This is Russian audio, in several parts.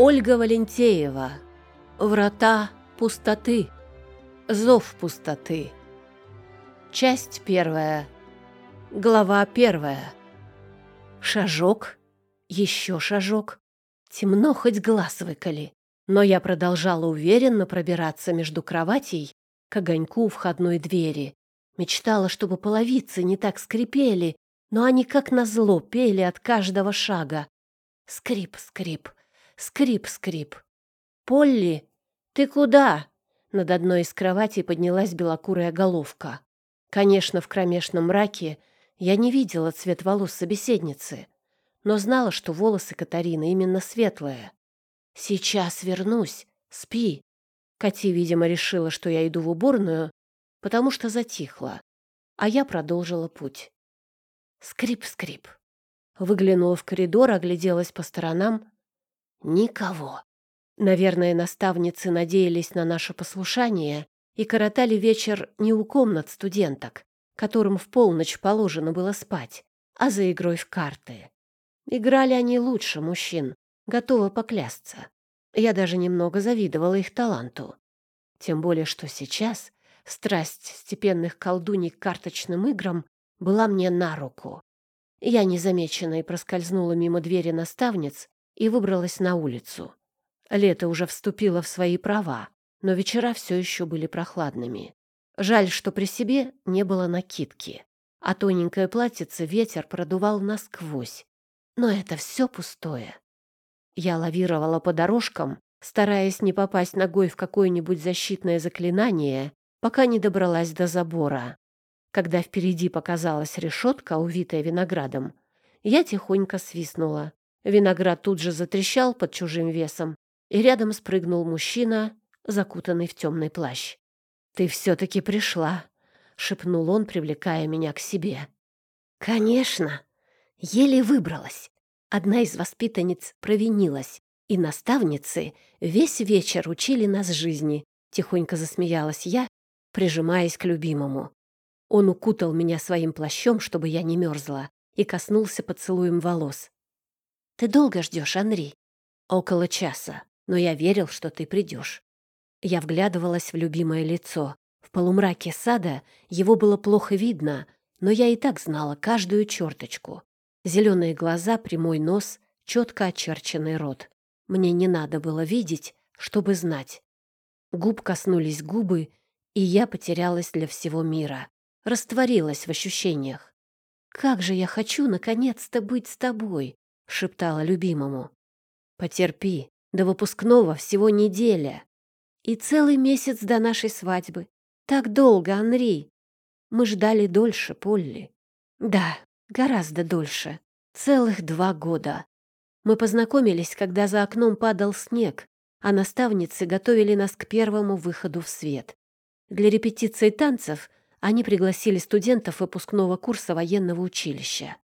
Ольга Валентеева. Врата пустоты. Зов пустоты. Часть первая. Глава первая. Шажок. Еще шажок. Темно хоть глаз выколи. Но я продолжала уверенно пробираться между кроватей к огоньку входной двери. Мечтала, чтобы половицы не так скрипели, но они как назло пели от каждого шага. Скрип, скрип, скрип, скрип. «Полли, ты куда?» Над одной из кроватей поднялась белокурая головка. Конечно, в кромешном мраке я не видела цвет волос собеседницы, но знала, что волосы Катарины именно светлые. «Сейчас вернусь. Спи». Кати, видимо, решила, что я иду в уборную, потому что затихла, а я продолжила путь. Скрип-скрип. Выглянула в коридор, огляделась по сторонам. Никого. Наверное, наставницы надеялись на наше послушание и коротали вечер не у комнат студенток, которым в полночь положено было спать, а за игрой в карты. Играли они лучше мужчин, готова поклясться. Я даже немного завидовала их таланту. Тем более, что сейчас страсть степенных колдуней к карточным играм была мне на руку. Я незамеченной проскользнула мимо двери наставниц и выбралась на улицу. Лето уже вступило в свои права, но вечера все еще были прохладными. Жаль, что при себе не было накидки, а тоненькое платьице ветер продувал насквозь. Но это все пустое. Я лавировала по дорожкам, стараясь не попасть ногой в какое-нибудь защитное заклинание, пока не добралась до забора. Когда впереди показалась решетка, увитая виноградом, я тихонько свистнула. Виноград тут же затрещал под чужим весом, и рядом спрыгнул мужчина, закутанный в темный плащ. «Ты все-таки пришла», — шепнул он, привлекая меня к себе. «Конечно! Еле выбралась. Одна из воспитанниц провинилась, и наставницы весь вечер учили нас жизни», — тихонько засмеялась я, прижимаясь к любимому. Он укутал меня своим плащом, чтобы я не мерзла, и коснулся поцелуем волос. «Ты долго ждешь, Анри?» «Около часа, но я верил, что ты придешь». Я вглядывалась в любимое лицо. В полумраке сада его было плохо видно, но я и так знала каждую черточку. Зеленые глаза, прямой нос, четко очерченный рот. Мне не надо было видеть, чтобы знать. Губ коснулись губы, и я потерялась для всего мира растворилась в ощущениях. «Как же я хочу наконец-то быть с тобой!» — шептала любимому. «Потерпи, до выпускного всего неделя. И целый месяц до нашей свадьбы. Так долго, Анри. Мы ждали дольше, Полли. Да, гораздо дольше. Целых два года. Мы познакомились, когда за окном падал снег, а наставницы готовили нас к первому выходу в свет. Для репетиции танцев они пригласили студентов выпускного курса военного училища.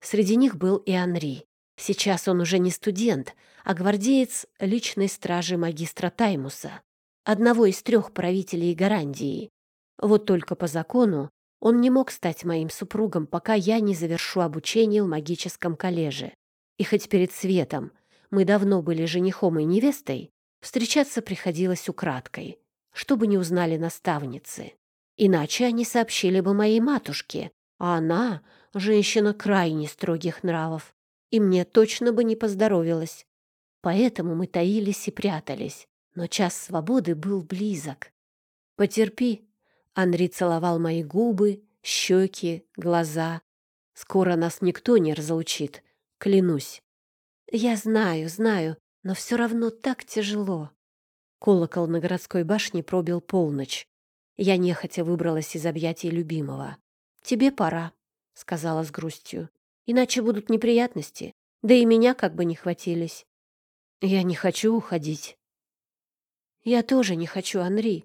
Среди них был и Анри. Сейчас он уже не студент, а гвардеец личной стражи магистра Таймуса, одного из трех правителей Гарандии. Вот только по закону он не мог стать моим супругом, пока я не завершу обучение в магическом коллеже. И хоть перед светом мы давно были женихом и невестой, встречаться приходилось украдкой, чтобы не узнали наставницы. Иначе они сообщили бы моей матушке, а она — женщина крайне строгих нравов, и мне точно бы не поздоровилась. Поэтому мы таились и прятались, но час свободы был близок. «Потерпи», — Анри целовал мои губы, щеки, глаза. «Скоро нас никто не разлучит, клянусь». «Я знаю, знаю, но все равно так тяжело». Колокол на городской башне пробил полночь. Я нехотя выбралась из объятий любимого. «Тебе пора», — сказала с грустью. «Иначе будут неприятности, да и меня как бы не хватились». «Я не хочу уходить». «Я тоже не хочу, Анри.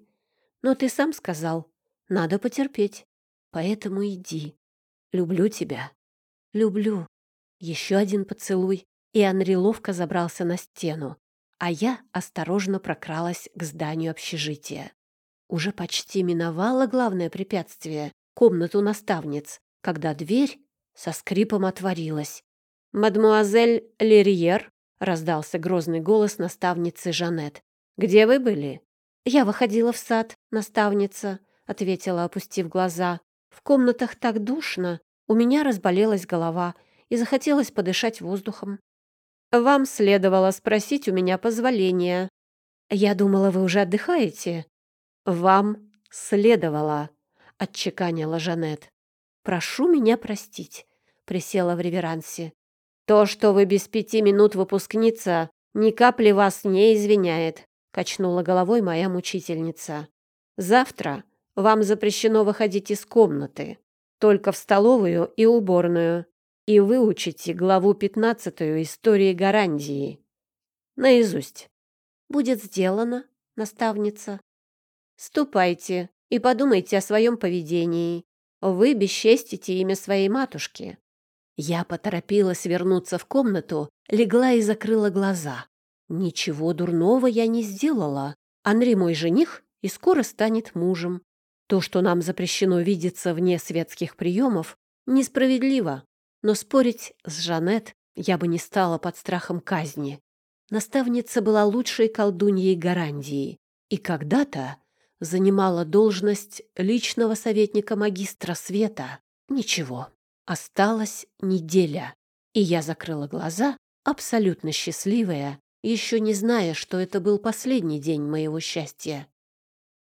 Но ты сам сказал, надо потерпеть. Поэтому иди. Люблю тебя. Люблю». Еще один поцелуй, и Анри ловко забрался на стену, а я осторожно прокралась к зданию общежития. Уже почти миновала главное препятствие — комнату наставниц, когда дверь со скрипом отворилась. «Мадмуазель Лерьер!» — раздался грозный голос наставницы Жанет. «Где вы были?» «Я выходила в сад, наставница», — ответила, опустив глаза. «В комнатах так душно. У меня разболелась голова и захотелось подышать воздухом». «Вам следовало спросить у меня позволения». «Я думала, вы уже отдыхаете». «Вам следовало», — отчеканила Жанет. «Прошу меня простить», — присела в реверансе. «То, что вы без пяти минут выпускница, ни капли вас не извиняет», — качнула головой моя мучительница. «Завтра вам запрещено выходить из комнаты, только в столовую и уборную, и выучите главу пятнадцатую истории Гарандии. Наизусть. Будет сделано, наставница. Ступайте и подумайте о своем поведении. Вы бесчестите имя своей матушки. Я поторопилась вернуться в комнату, легла и закрыла глаза. Ничего дурного я не сделала. Анри мой жених и скоро станет мужем. То, что нам запрещено видеться вне светских приемов, несправедливо. Но спорить с Жанет я бы не стала под страхом казни. Наставница была лучшей колдуньей Гарандии и когда-то занимала должность личного советника магистра света. Ничего, Осталась неделя, и я закрыла глаза, абсолютно счастливая, еще не зная, что это был последний день моего счастья.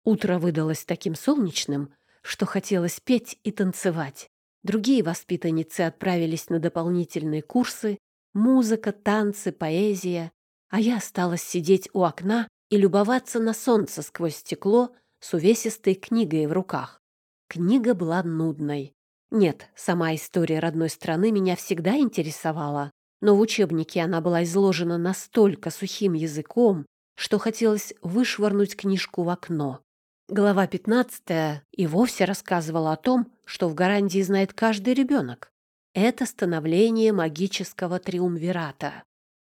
Утро выдалось таким солнечным, что хотелось петь и танцевать. Другие воспитанницы отправились на дополнительные курсы, музыка, танцы, поэзия, а я осталась сидеть у окна и любоваться на солнце сквозь стекло с увесистой книгой в руках. Книга была нудной. Нет, сама история родной страны меня всегда интересовала, но в учебнике она была изложена настолько сухим языком, что хотелось вышвырнуть книжку в окно. Глава 15 и вовсе рассказывала о том, что в Гарандии знает каждый ребенок. Это становление магического триумвирата.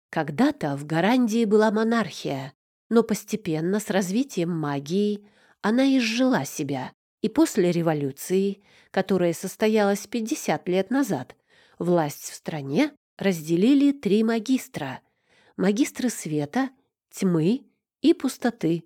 Когда-то в Гарандии была монархия, но постепенно с развитием магии она изжила себя и после революции, которая состоялась 50 лет назад, власть в стране разделили три магистра — магистры света, тьмы и пустоты.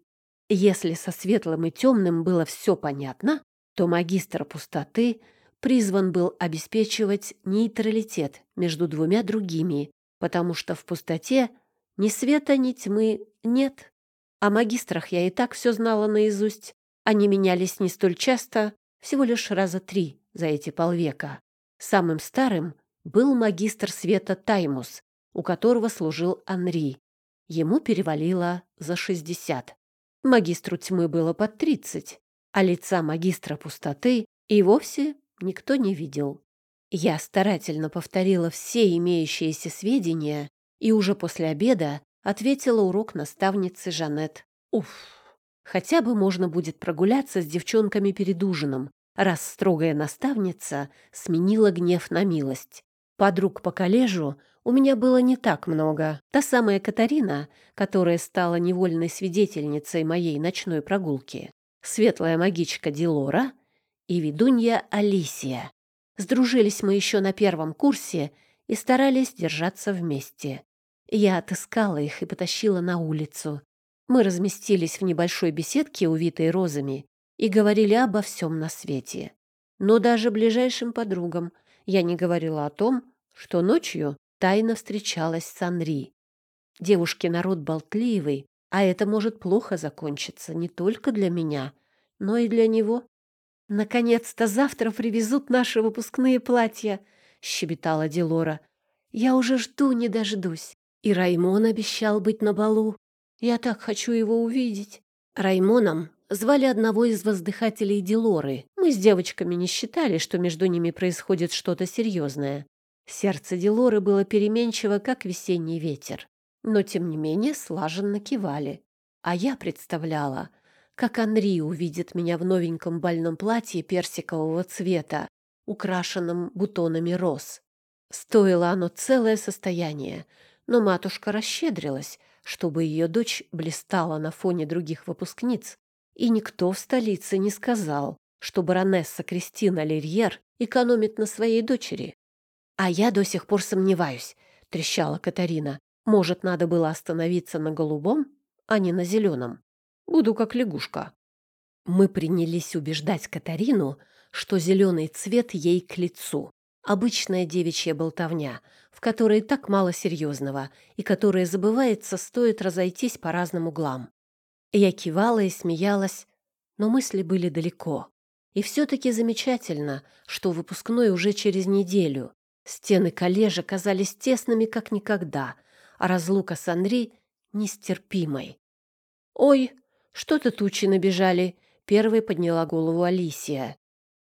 Если со светлым и темным было все понятно, то магистр пустоты призван был обеспечивать нейтралитет между двумя другими, потому что в пустоте ни света, ни тьмы нет. О магистрах я и так все знала наизусть, они менялись не столь часто, всего лишь раза три за эти полвека. Самым старым был магистр света Таймус, у которого служил Анри. Ему перевалило за шестьдесят. Магистру тьмы было под тридцать, а лица магистра пустоты и вовсе никто не видел. Я старательно повторила все имеющиеся сведения и уже после обеда ответила урок наставницы Жанет. Уф! Хотя бы можно будет прогуляться с девчонками перед ужином, раз строгая наставница сменила гнев на милость. Подруг по коллежу у меня было не так много. Та самая Катарина, которая стала невольной свидетельницей моей ночной прогулки, светлая магичка Дилора и ведунья Алисия. Сдружились мы еще на первом курсе и старались держаться вместе. Я отыскала их и потащила на улицу, мы разместились в небольшой беседке, увитой розами, и говорили обо всем на свете. Но даже ближайшим подругам я не говорила о том, что ночью тайно встречалась с Анри. Девушки народ болтливый, а это может плохо закончиться не только для меня, но и для него. «Наконец-то завтра привезут наши выпускные платья», — щебетала Делора. «Я уже жду не дождусь. И Раймон обещал быть на балу. Я так хочу его увидеть. Раймоном звали одного из воздыхателей Дилоры. Мы с девочками не считали, что между ними происходит что-то серьезное. Сердце Дилоры было переменчиво, как весенний ветер. Но, тем не менее, слаженно кивали. А я представляла, как Анри увидит меня в новеньком бальном платье персикового цвета, украшенном бутонами роз. Стоило оно целое состояние, но матушка расщедрилась — чтобы ее дочь блистала на фоне других выпускниц, и никто в столице не сказал, что баронесса Кристина Лерьер экономит на своей дочери. «А я до сих пор сомневаюсь», — трещала Катарина. Может, надо было остановиться на голубом, а не на зеленом. Буду как лягушка. Мы принялись убеждать Катарину, что зеленый цвет ей к лицу. Обычная девичья болтовня, в которой так мало серьезного и которая забывается, стоит разойтись по разным углам. Я кивала и смеялась, но мысли были далеко. И все-таки замечательно, что выпускной уже через неделю. Стены коллежа казались тесными, как никогда, а разлука с Анри — нестерпимой. «Ой, что-то тучи набежали», — первой подняла голову Алисия.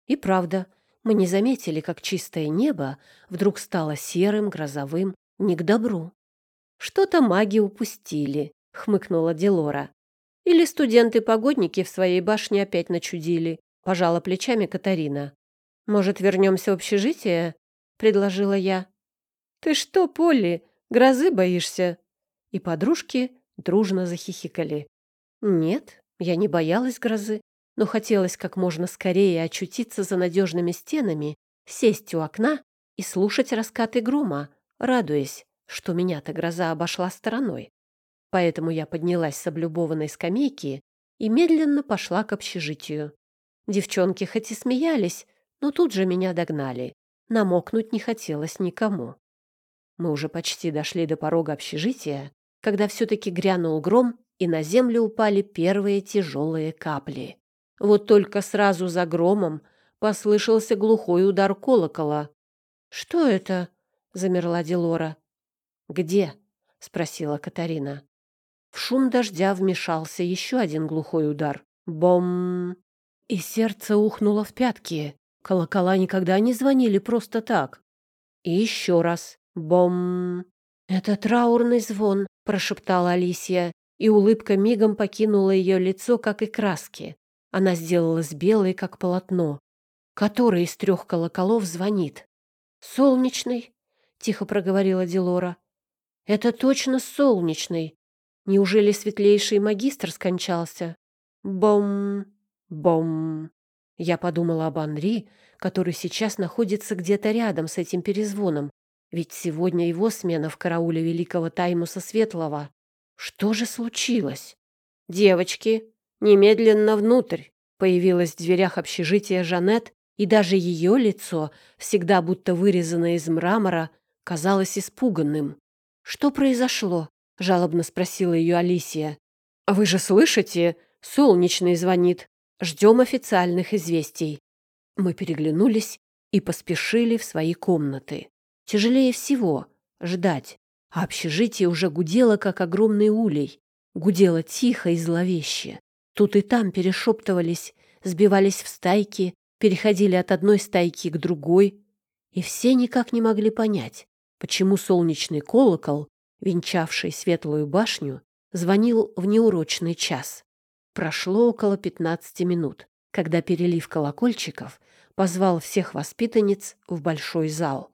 И правда, мы не заметили, как чистое небо вдруг стало серым, грозовым, не к добру. «Что-то маги упустили», — хмыкнула Делора. «Или студенты-погодники в своей башне опять начудили», — пожала плечами Катарина. «Может, вернемся в общежитие?» — предложила я. «Ты что, Полли, грозы боишься?» И подружки дружно захихикали. «Нет, я не боялась грозы но хотелось как можно скорее очутиться за надежными стенами, сесть у окна и слушать раскаты грома, радуясь, что меня-то гроза обошла стороной. Поэтому я поднялась с облюбованной скамейки и медленно пошла к общежитию. Девчонки хоть и смеялись, но тут же меня догнали. Намокнуть не хотелось никому. Мы уже почти дошли до порога общежития, когда все-таки грянул гром, и на землю упали первые тяжелые капли. Вот только сразу за громом послышался глухой удар колокола. «Что это?» — замерла Делора. «Где?» — спросила Катарина. В шум дождя вмешался еще один глухой удар. Бом! И сердце ухнуло в пятки. Колокола никогда не звонили просто так. И еще раз. Бом! «Это траурный звон», — прошептала Алисия, и улыбка мигом покинула ее лицо, как и краски. Она сделалась белой, как полотно. Который из трех колоколов звонит? «Солнечный», — тихо проговорила Делора. «Это точно солнечный. Неужели светлейший магистр скончался?» «Бом! Бом!» Я подумала об Анри, который сейчас находится где-то рядом с этим перезвоном, ведь сегодня его смена в карауле великого Таймуса Светлого. Что же случилось? «Девочки, «Немедленно внутрь!» Появилась в дверях общежития Жанет, и даже ее лицо, всегда будто вырезанное из мрамора, казалось испуганным. «Что произошло?» — жалобно спросила ее Алисия. «А вы же слышите? Солнечный звонит. Ждем официальных известий». Мы переглянулись и поспешили в свои комнаты. Тяжелее всего — ждать, а общежитие уже гудело, как огромный улей. Гудело тихо и зловеще. Тут и там перешептывались, сбивались в стайки, переходили от одной стайки к другой, и все никак не могли понять, почему солнечный колокол, венчавший светлую башню, звонил в неурочный час. Прошло около пятнадцати минут, когда перелив колокольчиков позвал всех воспитанниц в большой зал.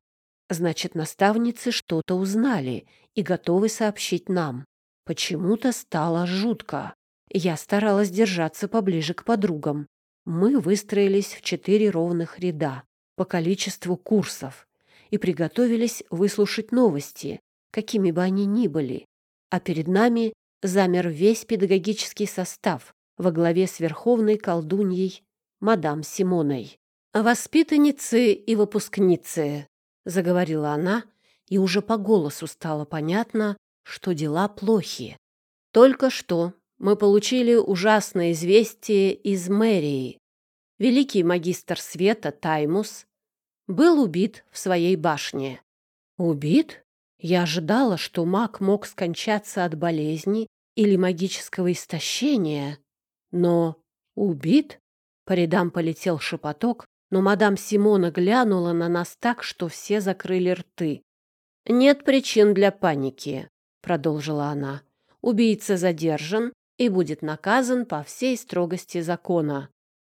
Значит, наставницы что-то узнали и готовы сообщить нам. Почему-то стало жутко. Я старалась держаться поближе к подругам. Мы выстроились в четыре ровных ряда по количеству курсов и приготовились выслушать новости, какими бы они ни были. А перед нами замер весь педагогический состав во главе с верховной колдуньей мадам Симоной. «Воспитанницы и выпускницы», — заговорила она, и уже по голосу стало понятно, что дела плохи. Только что мы получили ужасное известие из мэрии. Великий магистр света Таймус был убит в своей башне. Убит? Я ожидала, что маг мог скончаться от болезни или магического истощения. Но убит? По рядам полетел шепоток, но мадам Симона глянула на нас так, что все закрыли рты. «Нет причин для паники», — продолжила она. «Убийца задержан и будет наказан по всей строгости закона.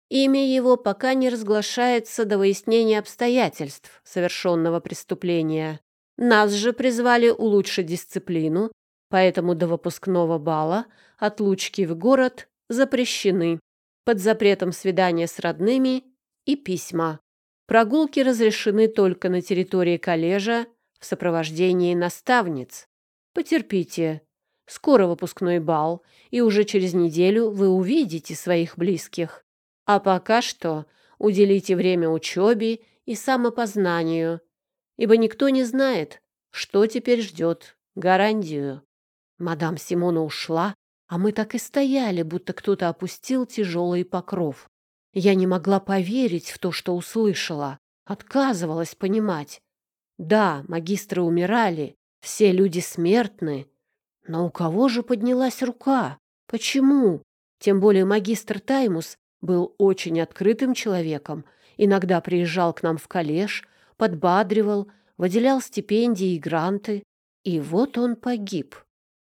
Имя его пока не разглашается до выяснения обстоятельств совершенного преступления. Нас же призвали улучшить дисциплину, поэтому до выпускного бала отлучки в город запрещены. Под запретом свидания с родными и письма. Прогулки разрешены только на территории коллежа в сопровождении наставниц. Потерпите. Скоро выпускной бал, и уже через неделю вы увидите своих близких. А пока что уделите время учебе и самопознанию, ибо никто не знает, что теперь ждет гарантию. Мадам Симона ушла, а мы так и стояли, будто кто-то опустил тяжелый покров. Я не могла поверить в то, что услышала, отказывалась понимать. Да, магистры умирали, все люди смертны, но у кого же поднялась рука? Почему? Тем более магистр Таймус был очень открытым человеком, иногда приезжал к нам в коллеж, подбадривал, выделял стипендии и гранты. И вот он погиб.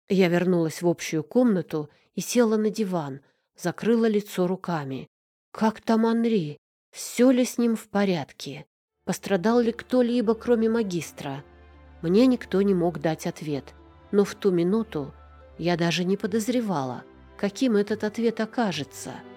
Я вернулась в общую комнату и села на диван, закрыла лицо руками. Как там Анри? Все ли с ним в порядке? Пострадал ли кто-либо, кроме магистра? Мне никто не мог дать ответ. Но в ту минуту я даже не подозревала, каким этот ответ окажется —